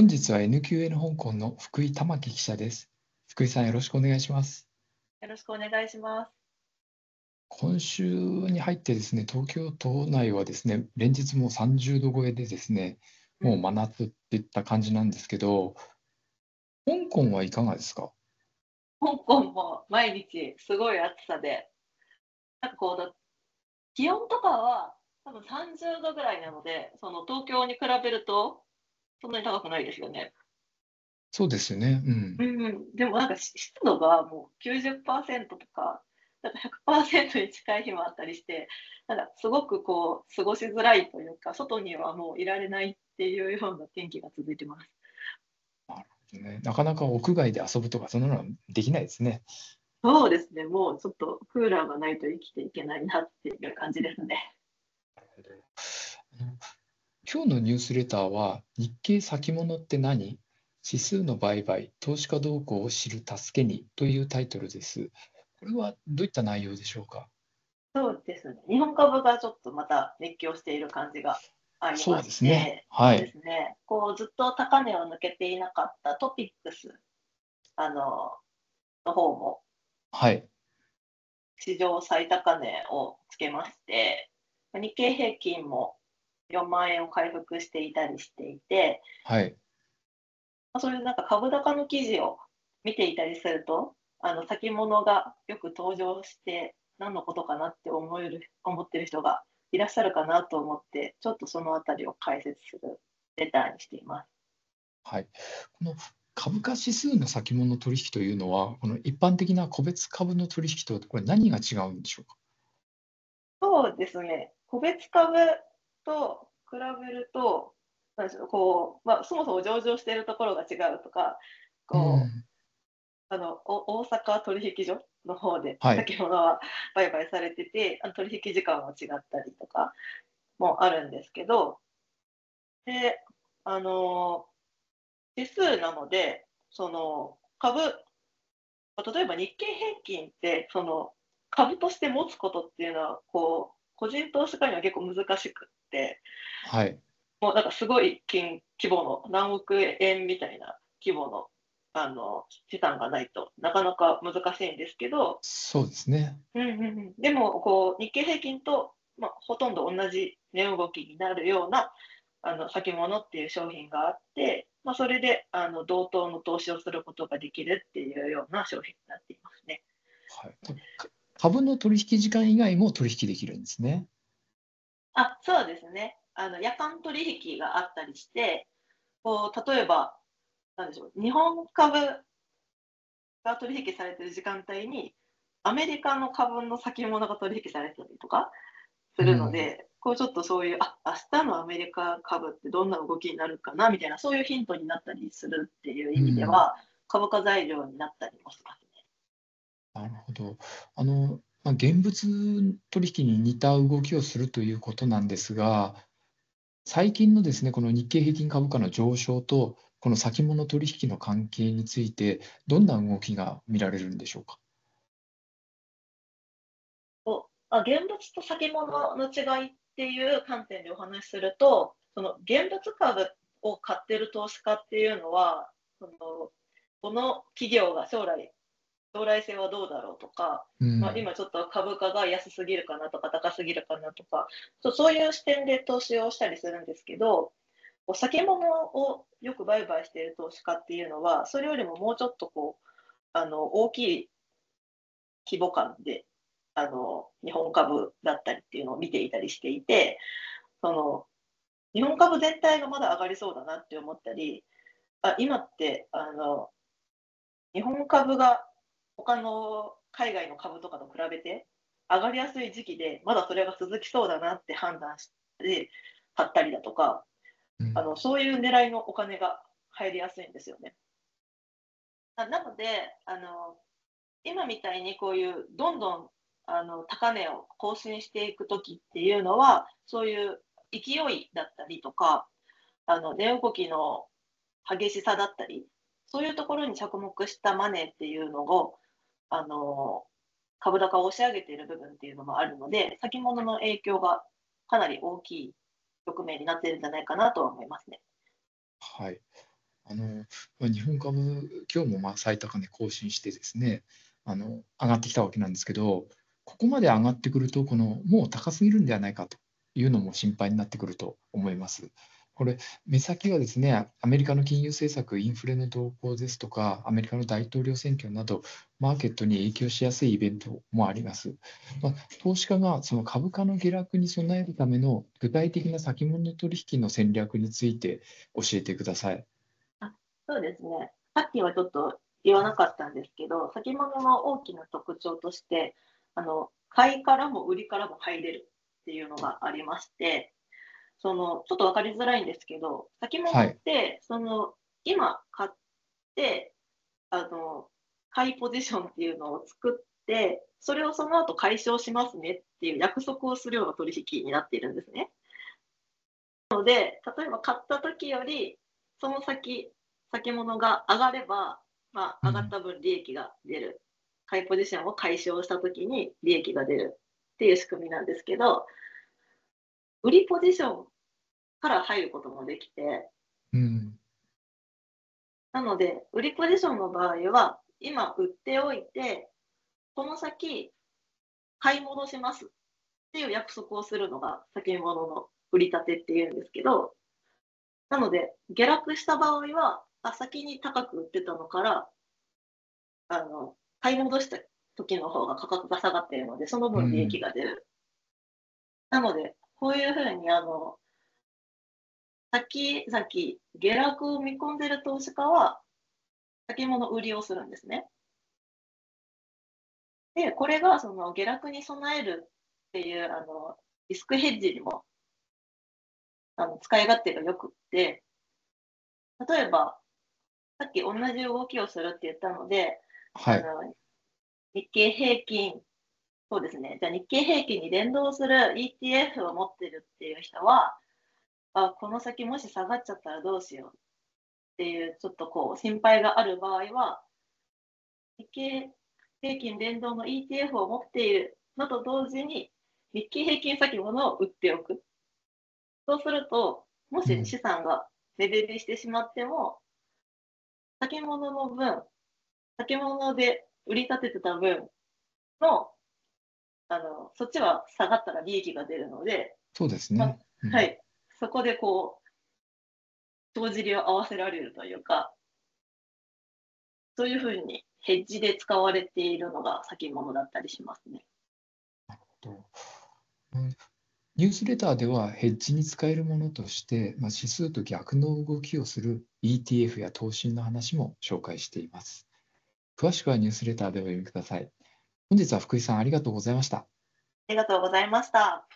本日は NQN 香港の福井玉樹記者です。福井さん、よろしくお願いします。よろしくお願いします。今週に入ってですね、東京都内はですね、連日もう30度超えでですね、もう真夏っていった感じなんですけど、香港はいかがですか？香港も毎日すごい暑さで、なんかこうだ、気温とかは多分30度ぐらいなので、その東京に比べるとそんなに高くないですよね。そうですよね。うん。うんうん、でもなんかし湿度がもう90%とか、なんか100%に近い日もあったりして、なんかすごくこう過ごしづらいというか、外にはもういられないっていうような天気が続いてます。ね、なかなか屋外で遊ぶとか、そんなのはできないですね。そうですね、もうちょっとクーラーがないと生きていけないなっていう感じですね。あの今日のニュースレターは、日経先物って何？指数の売買、投資家動向を知る助けにというタイトルです。これはどういった内容でしょうか？そうですね。日本株がちょっとまた熱狂している感じがありまして、そうですねはいですねこうずっと高値を抜けていなかったトピックスあのの方もはい。史上最高値をつけまして、日経平均も4万円を回復していたりしていて、はい。まあそういうなんか株高の記事を見ていたりすると、あの先物がよく登場して何のことかなって思える思ってる人がいらっしゃるかなと思って、ちょっとそのあたりを解説するレターにしています。はい。この株価指数の先物取引というのは、この一般的な個別株の取引とこれ何が違うんでしょうか？そうですね、個別株と比べると、なんでしょうこうまあ、そもそも上場しているところが違うとか、こううん。あのお大阪取引所の方ではい。先物は売買されてて、あの取引時間は違ったりとかもあるんですけど、で、あの指数なので、その株、まあ例えば日経平均って、その株として持つことっていうのは、こう個人投資家には結構難しくはい。もうなんかすごい金規模の何億円みたいな規模のあの資産がないとなかなか難しいんですけど、そうですね。うんうんうん、でもこう日経平均と、まあ、ほとんど同じ値動きになるようなあの先物っていう商品があって、まあ、それであの同等の投資をすることができるっていうような商品になっていますね。はい。か株の取引時間以外も取引できるんですね。あそうですねあの夜間取引があったりしてこう例えばなんでしょう日本株が取引されてる時間帯にアメリカの株の先物が取引されてたりとかするので、こうちょっとそういうあ明日のアメリカ株ってどんな動きになるかなみたいなそういうヒントになったりするっていう意味では、株価材料になったりもしますね。なるほど。あの、まあ、現物取引に似た動きをするということなんですが、最近のですね、この日経平均株価の上昇と、この先物取引の関係について、どんな動きが見られるんでしょうか？おあ現物と先物の違いっていう観点でお話しすると、その現物株を買ってる投資家っていうのは、そのこの企業が将来、将来性はどうだろうとか、うん。まあ、今ちょっと株価が安すぎるかなとか高すぎるかなとか、そういう視点で投資をしたりするんですけど、こう先物をよく売買している投資家っていうのは、それよりももうちょっとこうあの大きい規模感であの日本株だったりっていうのを見ていたりしていて、その日本株全体がまだ上がりそうだなって思ったり、あ今ってあの日本株が他の海外の株とかと比べて上がりやすい時期で、まだそれが続きそうだなって判断して買ったりだとか、うんあのそういう狙いのお金が入りやすいんですよね。あなのであの、今みたいにこういうどんどんあの高値を更新していくときっていうのは、そういう勢いだったりとか、あの値動きの激しさだったり、そういうところに着目したマネーっていうのを、あの株高を押し上げている部分っていうのもあるので、先物の影響がかなり大きい局面になっているんじゃないかなとは思いますね。はい。あの日本株、今日もまあ最高値更新してですね、あの上がってきたわけなんですけど、ここまで上がってくると、このもう高すぎるんではないかというのも心配になってくると思います。これ、目先はですね、アメリカの金融政策、インフレの動向ですとか、アメリカの大統領選挙など、マーケットに影響しやすいイベントもあります。まあ、投資家がその株価の下落に備えるための具体的な先物取引の戦略について教えてください。あそうですね。さっきはちょっと言わなかったんですけど、先物の大きな特徴として、あの買いからも売りからも入れるっていうのがありまして、そのちょっと分かりづらいんですけど、先物って、はい、その今買って、あの買いポジションっていうのを作って、それをその後解消しますねっていう約束をするような取引になっているんですね。なので、例えば買った時より、その先、先物が上がれば、まあ、上がった分利益が出る。買いポジションを解消した時に利益が出るっていう仕組みなんですけど、売りポジションから入ることもできて、うん、なので、売りポジションの場合は、今売っておいて、この先、買い戻しますっていう約束をするのが先物の売り立てっていうんですけど、なので、下落した場合は、あ先に高く売ってたのから、あの買い戻した時の方が価格が下がっているので、その分利益が出る。うん、なので、こういうふうにあの先々下落を見込んでいる投資家は先物売りをするんですね。で、これがその下落に備えるっていうあのリスクヘッジにもあの使い勝手がよくって、例えば、さっき同じ動きをするって言ったので、はい、あの日経平均そうですね。じゃあ日経平均に連動する ETF を持ってるっていう人は、あ、この先もし下がっちゃったらどうしようっていう、ちょっとこう心配がある場合は、日経平均連動の ETF を持っているのと同時に、日経平均先物を売っておく。そうすると、もし資産が目減りしてしまっても、先物の分、先物で売り立ててた分のあのそっちは下がったら利益が出るので、そうですね。うん、はい、そこでこう、帳尻を合わせられるというか、そういうふうにヘッジで使われているのが先物だったりしますね。なるほど。うんニュースレターではヘッジに使えるものとして、まあ、指数と逆の動きをする ETF や投信の話も紹介しています。詳しくはニュースレターでお読みください。本日は福井さんありがとうございました。ありがとうございました。